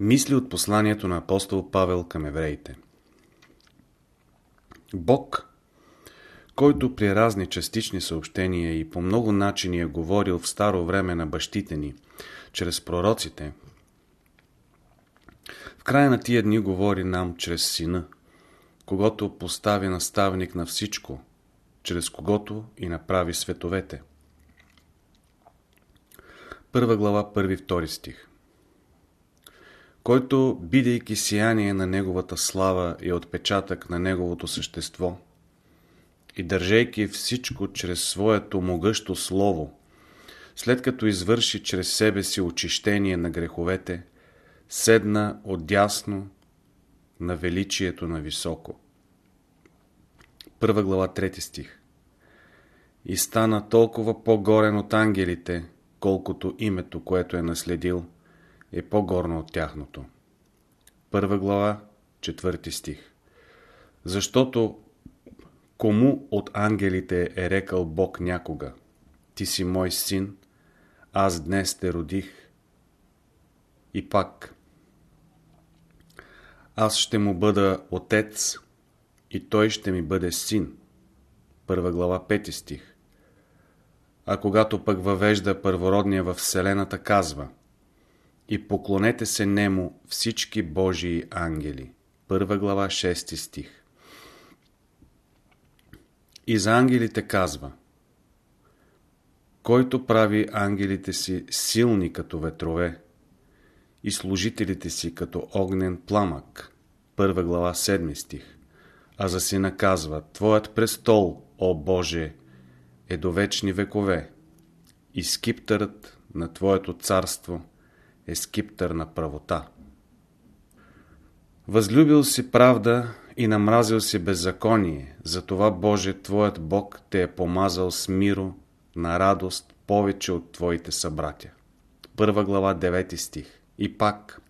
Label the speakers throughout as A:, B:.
A: Мисли от посланието на апостол Павел към евреите Бог, който при разни частични съобщения и по много начини е говорил в старо време на бащите ни, чрез пророците, в края на тия дни говори нам чрез Сина, когато постави наставник на всичко, чрез когото и направи световете. Първа глава, първи, втори стих който, бидейки сияние на Неговата слава и отпечатък на Неговото същество, и държейки всичко чрез своето могъщо слово, след като извърши чрез себе си очищение на греховете, седна отдясно на величието на високо. Първа глава, трети стих И стана толкова по-горен от ангелите, колкото името, което е наследил – е по-горно от тяхното. Първа глава, четвърти стих. Защото кому от ангелите е рекал Бог някога, ти си мой син, аз днес те родих. И пак, аз ще му бъда отец и той ще ми бъде син. Първа глава, пети стих. А когато пък въвежда първородния в Вселената, казва – и поклонете се нему всички Божии ангели. Първа глава, 6 стих. И за ангелите казва Който прави ангелите си силни като ветрове и служителите си като огнен пламък. Първа глава, 7 стих. А за сина казва Твоят престол, о Боже, е до вечни векове и скиптърът на Твоето царство – е скиптър на правота. Възлюбил си правда и намразил си беззаконие, затова Боже, Твоят Бог те е помазал с миро, на радост, повече от Твоите събратя. Първа глава, 9 стих. И пак.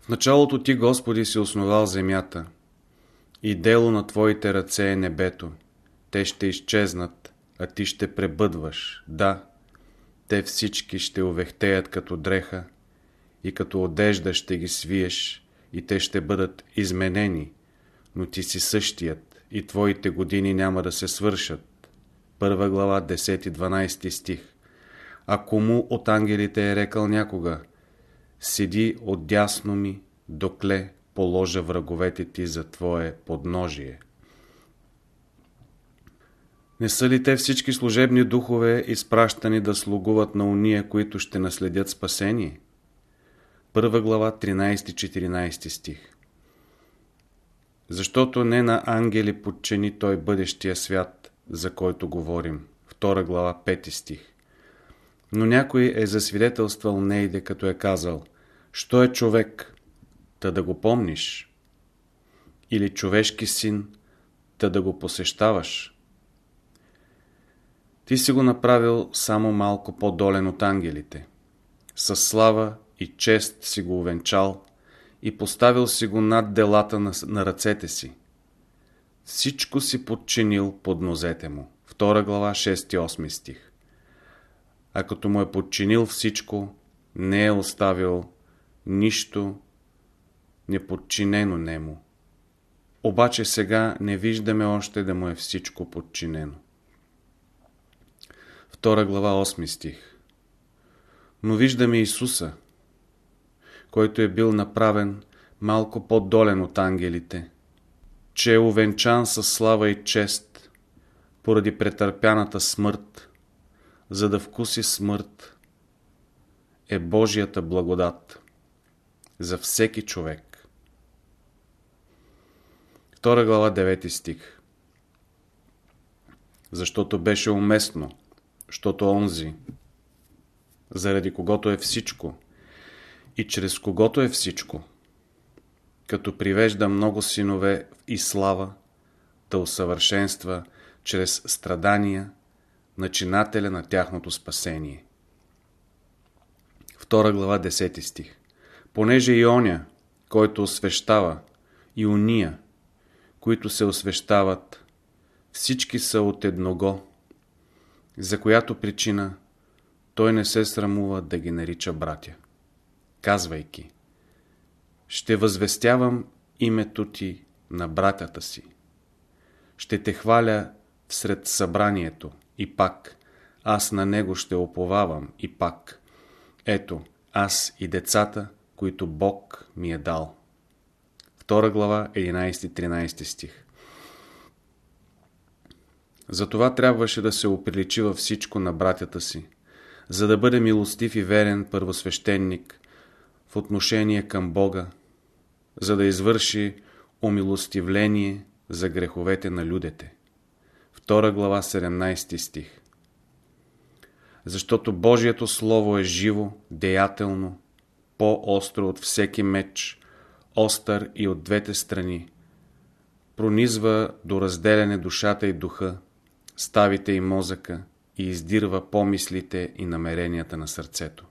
A: В началото Ти, Господи, си основал земята, и дело на Твоите ръце е небето. Те ще изчезнат, а Ти ще пребъдваш. Да, те всички ще увехтеят като дреха и като одежда ще ги свиеш и те ще бъдат изменени, но ти си същият и твоите години няма да се свършат. Първа глава, 10-12 стих. А кому от ангелите е рекал някога, седи отдясно ми, докле положа враговете ти за твое подножие. Не са ли те всички служебни духове изпращани да слугуват на уния, които ще наследят спасение? Първа глава, 13-14 стих Защото не на ангели подчини той бъдещия свят, за който говорим. Втора глава, 5 стих Но някой е засвидетелствал Нейде, като е казал Що е човек? Та да го помниш. Или човешки син? Та да го посещаваш. Ти си го направил само малко по-долен от ангелите. С слава и чест си го увенчал и поставил си го над делата на, на ръцете си. Всичко си подчинил под нозете му. Втора глава, 6-8 стих. А като му е подчинил всичко, не е оставил нищо неподчинено нему. Обаче сега не виждаме още да му е всичко подчинено. 2 глава 8 стих Но виждаме Исуса, който е бил направен малко по-долен от ангелите, че е увенчан със слава и чест поради претърпяната смърт, за да вкуси смърт, е Божията благодат за всеки човек. 2 глава 9 стих Защото беше уместно защото онзи, заради когото е всичко и чрез когото е всичко, като привежда много синове и слава, да усъвършенства чрез страдания начинателя на тяхното спасение. Втора глава, 10 стих. Понеже и оня, който освещава, и уния, които се освещават, всички са от едного, за която причина той не се срамува да ги нарича братя. казвайки Ще възвестявам името ти на братята си. Ще те хваля всред събранието и пак аз на него ще оповавам и пак. Ето, аз и децата, които Бог ми е дал. 2 глава, 11-13 стих. Затова трябваше да се оприличи във всичко на братята си, за да бъде милостив и верен първосвещеник в отношение към Бога, за да извърши умилостивление за греховете на людите. 2 глава 17 стих. Защото Божието Слово е живо, деятелно, по-остро от всеки меч, остър и от двете страни, пронизва до разделяне душата и духа, ставите и мозъка и издирва помислите и намеренията на сърцето.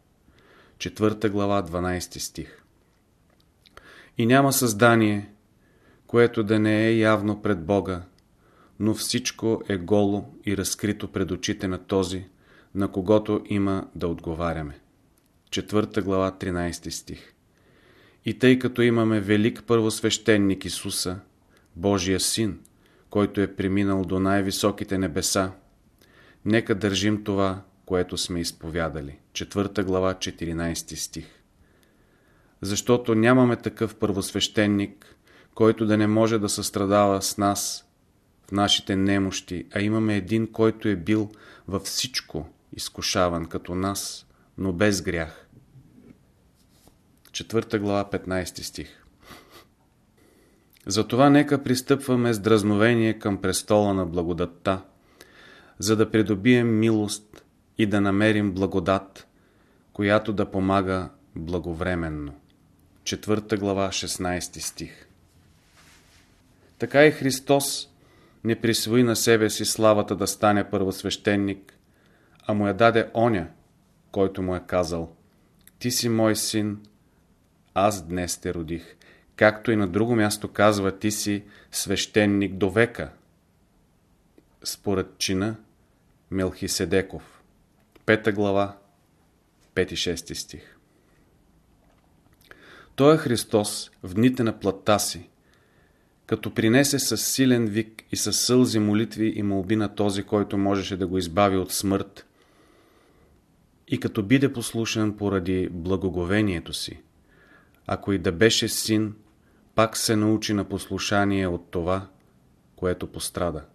A: 4 глава 12 стих И няма създание, което да не е явно пред Бога, но всичко е голо и разкрито пред очите на този, на когото има да отговаряме. 4 глава 13 стих И тъй като имаме велик първосвещеник Исуса, Божия Син, който е преминал до най-високите небеса, нека държим това, което сме изповядали. 4 глава 14 стих Защото нямаме такъв първосвещеник, който да не може да състрадава с нас в нашите немощи, а имаме един, който е бил във всичко изкушаван като нас, но без грях. 4 глава 15 стих Затова нека пристъпваме с дразновение към престола на благодатта, за да придобием милост и да намерим благодат, която да помага благовременно. 4 глава 16 стих Така и Христос не присвои на себе си славата да стане първосвещеник, а му я даде оня, който му е казал Ти си мой син, аз днес те родих. Както и на друго място казва, ти си свещеник до века. Според чина Мелхиседеков. Пета глава, 5-6 стих. Той е Христос в дните на плътта си, като принесе с силен вик и с сълзи молитви и молби на този, който можеше да го избави от смърт, и като биде послушен поради благоговението си, ако и да беше син, пак се научи на послушание от това, което пострада.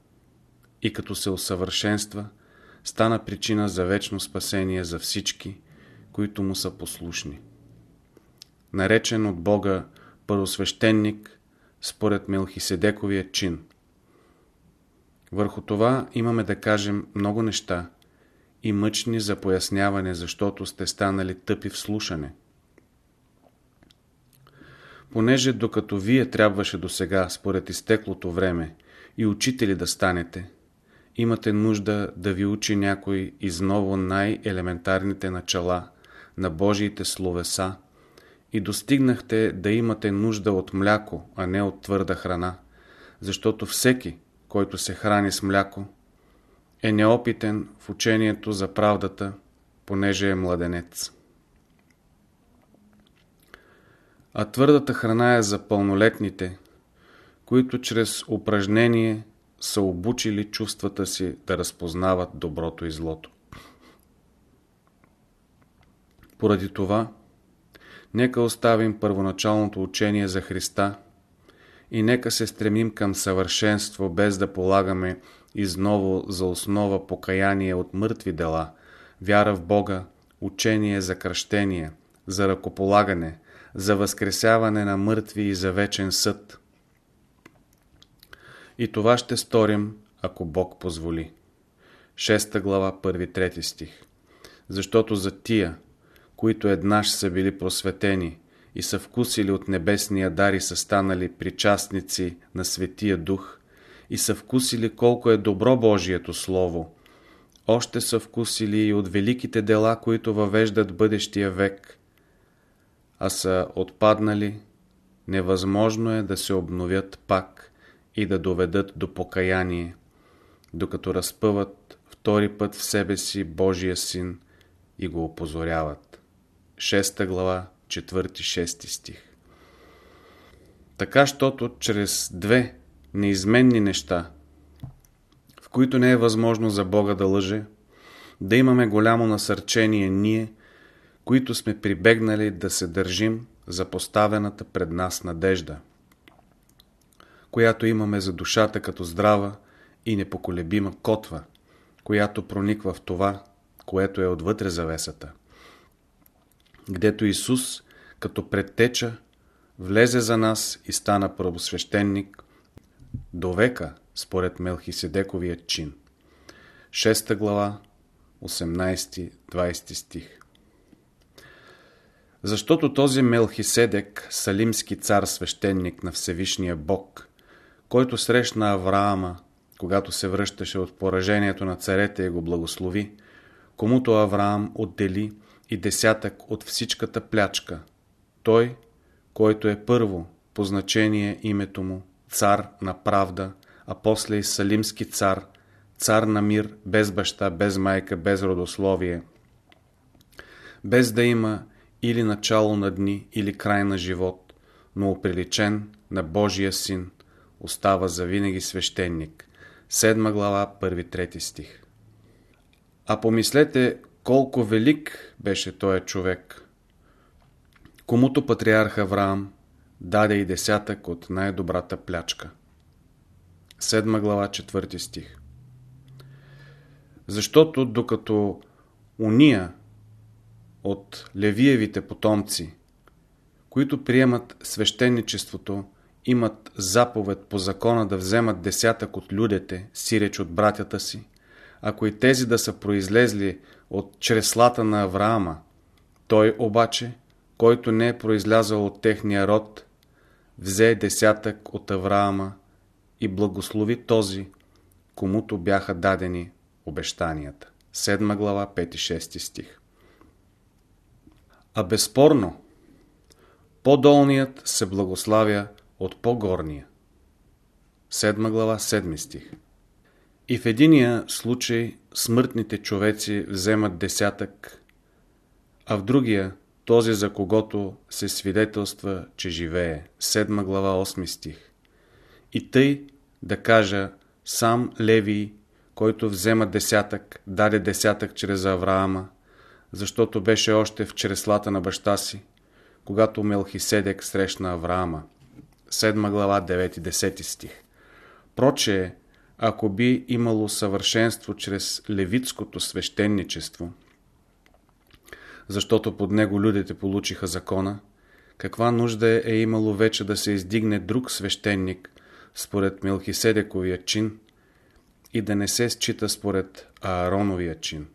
A: И като се усъвършенства, стана причина за вечно спасение за всички, които му са послушни. Наречен от Бога първосвещеник, според Мелхиседековия чин. Върху това имаме да кажем много неща и мъчни за поясняване, защото сте станали тъпи в слушане – Понеже докато вие трябваше до сега, според изтеклото време, и учители да станете, имате нужда да ви учи някой изново най-елементарните начала на Божиите словеса и достигнахте да имате нужда от мляко, а не от твърда храна, защото всеки, който се храни с мляко, е неопитен в учението за правдата, понеже е младенец а твърдата храна е за пълнолетните, които чрез упражнение са обучили чувствата си да разпознават доброто и злото. Поради това, нека оставим първоначалното учение за Христа и нека се стремим към съвършенство, без да полагаме изново за основа покаяние от мъртви дела, вяра в Бога, учение за кръщение, за ръкополагане – за възкресяване на мъртви и за вечен съд. И това ще сторим, ако Бог позволи. 6 глава, 1-3 стих. Защото за тия, които еднаш са били просветени и са вкусили от небесния дар и са станали причастници на Светия Дух и са вкусили колко е добро Божието Слово, още са вкусили и от великите дела, които въвеждат бъдещия век – а са отпаднали, невъзможно е да се обновят пак и да доведат до покаяние, докато разпъват втори път в себе си Божия син и го опозоряват. 6 глава, 4-6 стих. Така, щото чрез две неизменни неща, в които не е възможно за Бога да лъже, да имаме голямо насърчение ние, които сме прибегнали да се държим за поставената пред нас надежда, която имаме за душата като здрава и непоколебима котва, която прониква в това, което е отвътре завесата, гдето Исус, като предтеча, влезе за нас и стана правосвещеник до века, според Мелхиседековия чин. 6 глава, 18-20 стих. Защото този Мелхиседек, салимски цар свещеник на Всевишния Бог, който срещна Авраама, когато се връщаше от поражението на царете и го благослови, комуто Авраам отдели и десятък от всичката плячка. Той, който е първо по значение името му, цар на правда, а после и салимски цар, цар на мир, без баща, без майка, без родословие, без да има или начало на дни, или край на живот, но оприличен на Божия син, остава завинаги свещеник. Седма глава, първи трети стих. А помислете колко велик беше този човек, комуто патриарх Авраам даде и десятък от най-добрата плячка. Седма глава, четвърти стих. Защото докато уния от Левиевите потомци, които приемат свещеничеството, имат заповед по закона да вземат десятък от людете, сиреч от братята си, ако и тези да са произлезли от чреслата на Авраама, той обаче, който не е произлязал от техния род, взе десятък от Авраама и благослови този, комуто бяха дадени обещанията. 7 глава, 5-6 стих. А безспорно, по-долният се благославя от по-горния. 7 глава, 7 стих. И в единия случай смъртните човеци вземат десятък, а в другия този за когото се свидетелства, че живее. 7 глава 8 стих. И тъй да кажа, сам Левий, който взема десятък, даде десятък чрез Авраама, защото беше още в чреслата на баща си, когато Мелхиседек срещна Авраама. 7 глава 9-10 стих. Проче, ако би имало съвършенство чрез левитското свещеничество, защото под него людите получиха закона, каква нужда е имало вече да се издигне друг свещеник според Мелхиседековия чин и да не се счита според Аароновия чин?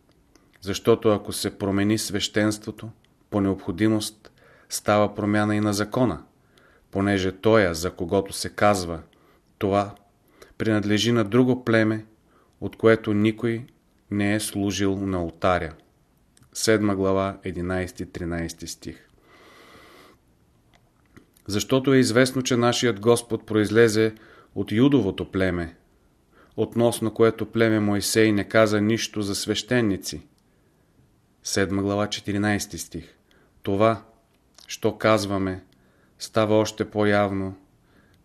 A: Защото ако се промени свещенството, по необходимост става промяна и на закона, понеже тоя, за когото се казва това, принадлежи на друго племе, от което никой не е служил на алтаря. 7 глава, 11-13 стих. Защото е известно, че нашият Господ произлезе от Юдовото племе, относно което племе Моисей не каза нищо за свещеници. 7 глава 14 стих. Това, що казваме, става още по-явно,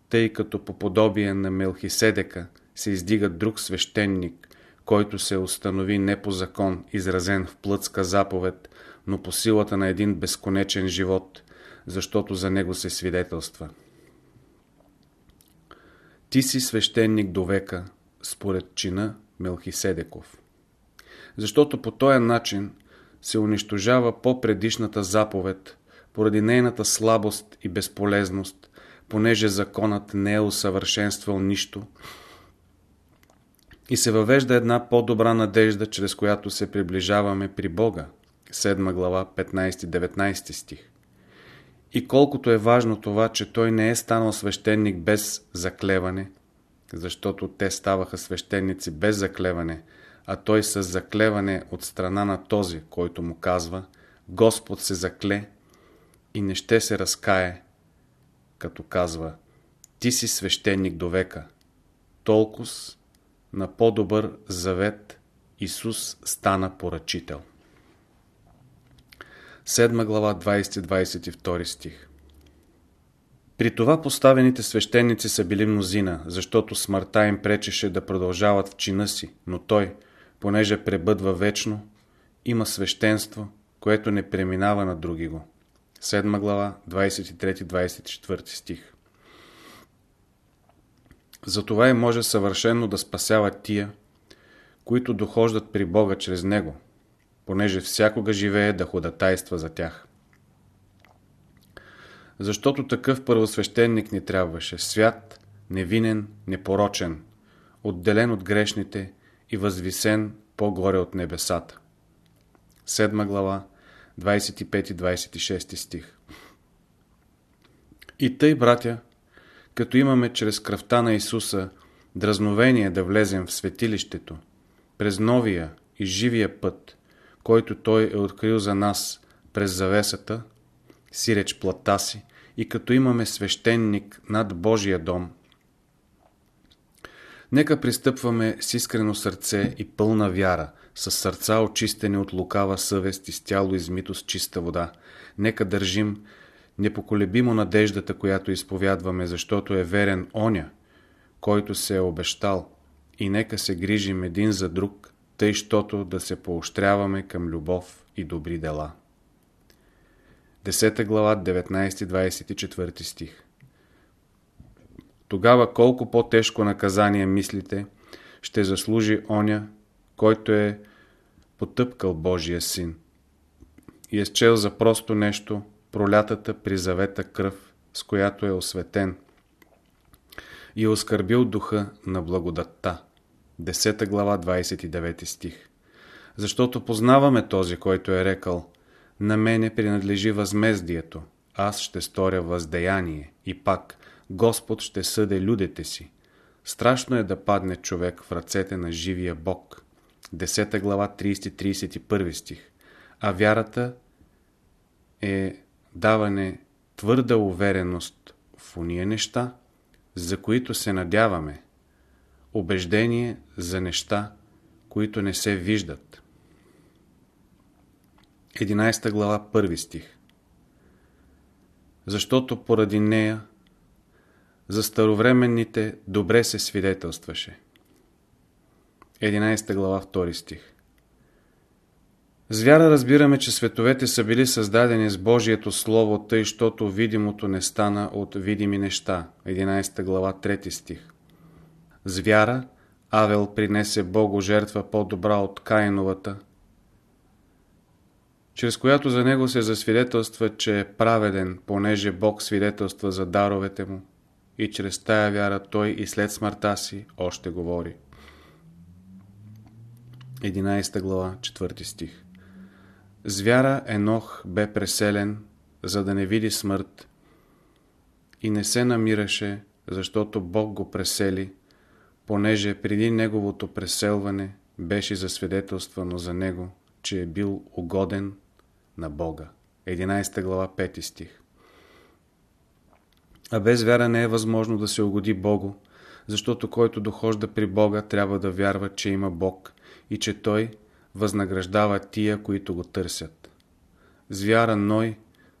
A: тъй като по подобие на Мелхиседека се издига друг свещеник, който се установи не по закон, изразен в плътска заповед, но по силата на един безконечен живот, защото за него се свидетелства. Ти си свещеник до века, според чина Мелхиседеков. Защото по този начин се унищожава по-предишната заповед, поради нейната слабост и безполезност, понеже законът не е усъвършенствал нищо, и се въвежда една по-добра надежда, чрез която се приближаваме при Бога. 7 глава, 15-19 стих. И колкото е важно това, че той не е станал свещеник без заклеване, защото те ставаха свещеници без заклеване, а той с заклеване от страна на този, който му казва Господ се закле и не ще се разкае, като казва Ти си свещеник до века. Толкова на по-добър завет Исус стана поръчител. 7 глава 20-22 стих. При това поставените свещеници са били мнозина, защото смъртта им пречеше да продължават в чина си, но той, понеже пребъдва вечно, има свещенство, което не преминава на други го. 7 глава 23-24 стих. Затова и може съвършенно да спасява тия, които дохождат при Бога чрез Него, понеже всякога живее да ходатайства за тях. Защото такъв първосвещеник ни трябваше, свят, невинен, непорочен, отделен от грешните и възвисен по-горе от небесата. 7 глава, 25-26 стих. И тъй, братя, като имаме чрез кръвта на Исуса дразновение да влезем в светилището, през новия и живия път, който Той е открил за нас през завесата, сиреч плата си, и като имаме свещеник над Божия дом, нека пристъпваме с искрено сърце и пълна вяра, с сърца очистени от лукава съвест и с тяло измито с чиста вода. Нека държим непоколебимо надеждата, която изповядваме, защото е верен оня, който се е обещал, и нека се грижим един за друг, тъй, щото да се поощряваме към любов и добри дела. 10 глава, 19-24 стих Тогава колко по-тежко наказание мислите ще заслужи оня, който е потъпкал Божия син. И е счел за просто нещо пролятата при завета кръв, с която е осветен. И е оскърбил духа на благодатта. 10 глава 29 стих. Защото познаваме този, който е рекал На мене принадлежи възмездието, аз ще сторя въздеяние и пак Господ ще съде людите си. Страшно е да падне човек в ръцете на живия Бог. 10 глава 30-31 стих. А вярата е даване твърда увереност в уния неща, за които се надяваме, убеждение за неща, които не се виждат. 11 глава 1 стих Защото поради нея за старовременните добре се свидетелстваше. 11 глава 2 стих С вяра разбираме, че световете са били създадени с Божието Слово, тъй, щото видимото не стана от видими неща. 11 глава 3 стих С вяра Авел принесе Богу жертва по-добра от Каиновата, чрез която за него се засвидетелства, че е праведен, понеже Бог свидетелства за даровете му и чрез тая вяра той и след смъртта си още говори. 11 глава, 4 стих С вяра Енох бе преселен, за да не види смърт и не се намираше, защото Бог го пресели, понеже преди неговото преселване беше засвидетелствано за него, че е бил угоден на Бога. 11 глава, 5 стих а без вяра не е възможно да се угоди Богу, защото който дохожда при Бога трябва да вярва, че има Бог и че Той възнаграждава тия, които го търсят. С вяра Ной,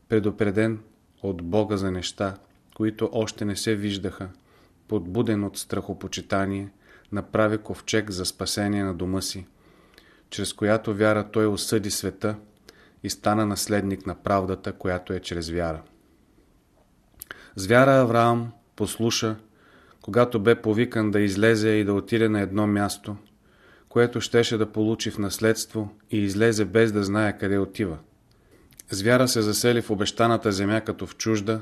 A: предупреден от Бога за неща, които още не се виждаха, подбуден от страхопочитание, направи ковчег за спасение на дома си, чрез която вяра той осъди света и стана наследник на правдата, която е чрез вяра. С вяра Авраам послуша, когато бе повикан да излезе и да отиде на едно място, което щеше да получи в наследство и излезе без да знае къде отива. С вяра се засели в обещаната земя като в чужда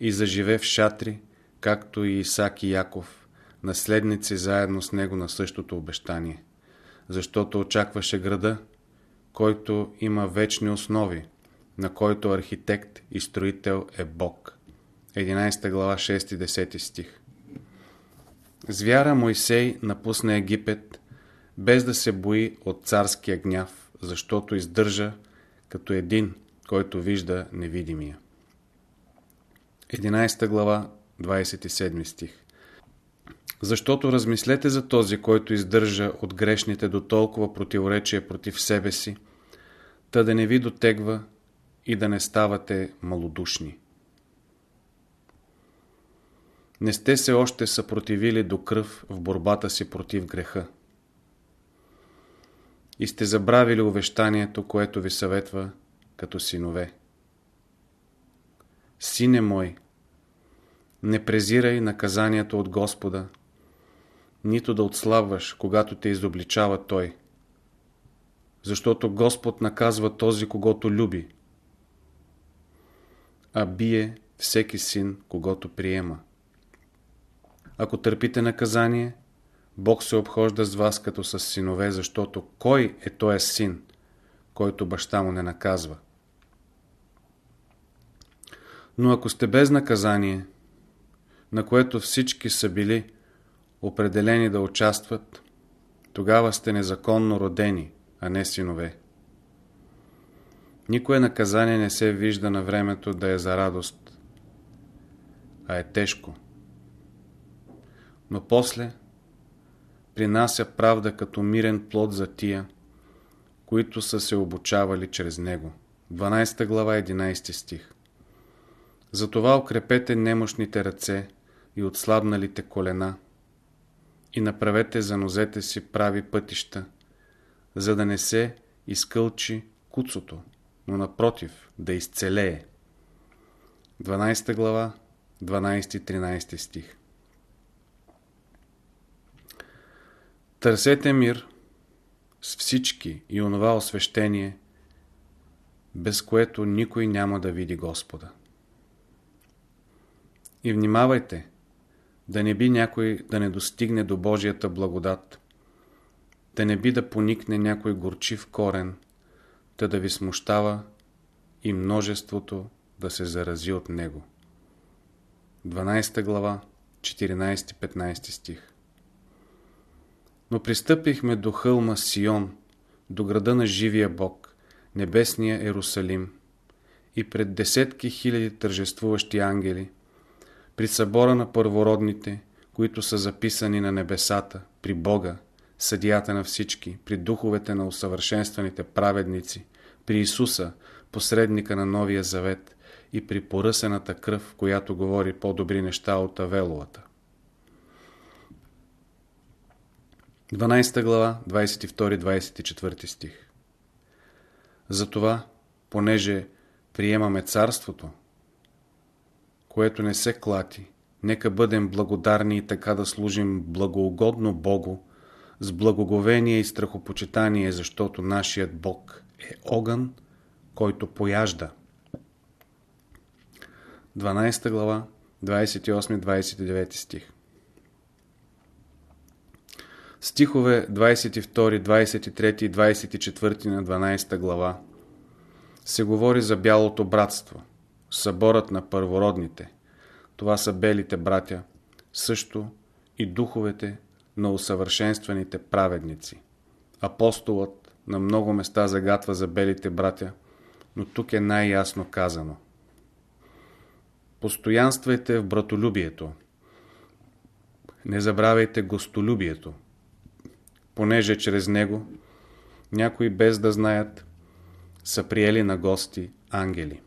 A: и заживе в шатри, както и Исак и Яков, наследници заедно с него на същото обещание, защото очакваше града, който има вечни основи, на който архитект и строител е Бог. 11 глава 6 и 10 стих С вяра Мойсей напусна Египет, без да се бои от царския гняв, защото издържа като един, който вижда невидимия. 11 глава 27 стих Защото размислете за този, който издържа от грешните до толкова противоречия против себе си, та да не ви дотегва и да не ставате малодушни. Не сте се още съпротивили до кръв в борбата си против греха. И сте забравили увещанието, което ви съветва като синове. Сине мой, не презирай наказанието от Господа, нито да отслабваш, когато те изобличава Той. Защото Господ наказва този, когато люби, а бие всеки син, когато приема. Ако търпите наказание, Бог се обхожда с вас като с синове, защото кой е този син, който баща му не наказва? Но ако сте без наказание, на което всички са били определени да участват, тогава сте незаконно родени, а не синове. Никое наказание не се вижда на времето да е за радост, а е тежко. Но после принася правда като мирен плод за тия, които са се обучавали чрез него. 12 глава, 11 стих затова укрепете немощните ръце и отслабналите колена и направете за нозете си прави пътища, за да не се изкълчи куцото, но напротив, да изцелее. 12 глава, 12-13 стих Търсете мир с всички и онова освещение, без което никой няма да види Господа. И внимавайте, да не би някой да не достигне до Божията благодат, да не би да поникне някой горчив корен, да да ви смущава и множеството да се зарази от него. 12 глава, 14-15 стих Но пристъпихме до хълма Сион, до града на живия Бог, небесния Ерусалим, и пред десетки хиляди тържествуващи ангели – при събора на първородните, които са записани на небесата, при Бога, съдията на всички, при духовете на усъвършенстваните праведници, при Исуса, посредника на Новия Завет и при поръсената кръв, която говори по-добри неща от Авеловата. 12 глава, 22-24 стих Затова, понеже приемаме царството, което не се клати. Нека бъдем благодарни и така да служим благоугодно Богу, с благоговение и страхопочитание, защото нашият Бог е огън, който пояжда. 12 глава, 28-29 стих Стихове 22, 23 и 24 на 12 глава се говори за бялото братство – съборът на първородните. Това са белите братя, също и духовете на усъвършенстваните праведници. Апостолът на много места загатва за белите братя, но тук е най-ясно казано. Постоянствайте в братолюбието. Не забравяйте гостолюбието, понеже чрез него някои без да знаят са приели на гости ангели.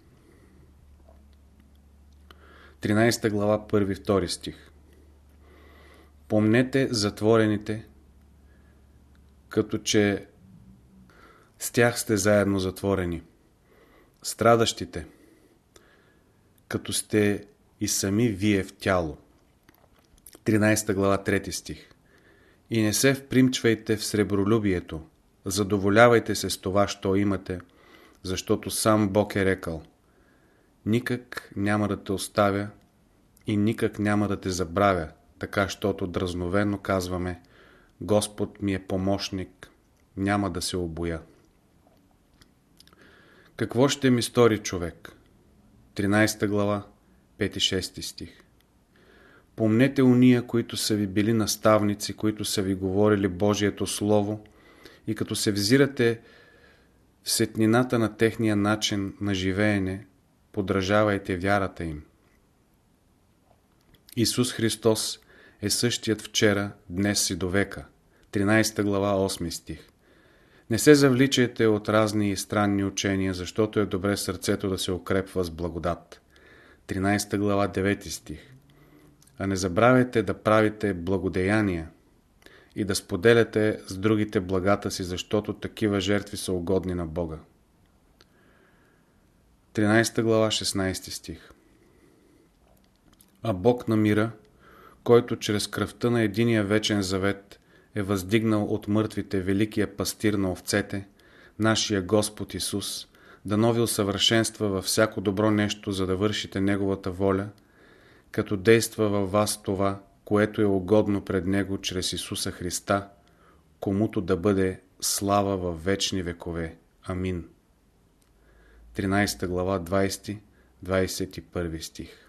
A: 13 глава, 1-2 стих. Помнете затворените, като че с тях сте заедно затворени. Страдащите, като сте и сами вие в тяло. 13 глава, 3 стих. И не се впримчвайте в сребролюбието, задоволявайте се с това, що имате, защото сам Бог е рекал – никак няма да те оставя и никак няма да те забравя, така, щото дразновено казваме Господ ми е помощник, няма да се обоя. Какво ще ми стори човек? 13 глава, 5-6 стих. Помнете уния, които са ви били наставници, които са ви говорили Божието Слово и като се взирате в сетнината на техния начин на живеене, подражавайте вярата им. Исус Христос е същият вчера, днес и до века. 13 глава, 8 стих. Не се завличайте от разни и странни учения, защото е добре сърцето да се укрепва с благодат. 13 глава 9 стих А не забравяйте да правите благодеяния и да споделяте с другите благата си, защото такива жертви са угодни на Бога. 13 глава 16 стих А Бог на мира, който чрез кръвта на единия вечен завет е въздигнал от мъртвите великия пастир на овцете, нашия Господ Исус, да нови усъвършенства във всяко добро нещо, за да вършите Неговата воля, като действа във вас това, което е угодно пред Него чрез Исуса Христа, комуто да бъде слава във вечни векове. Амин. 13 глава 20-21 стих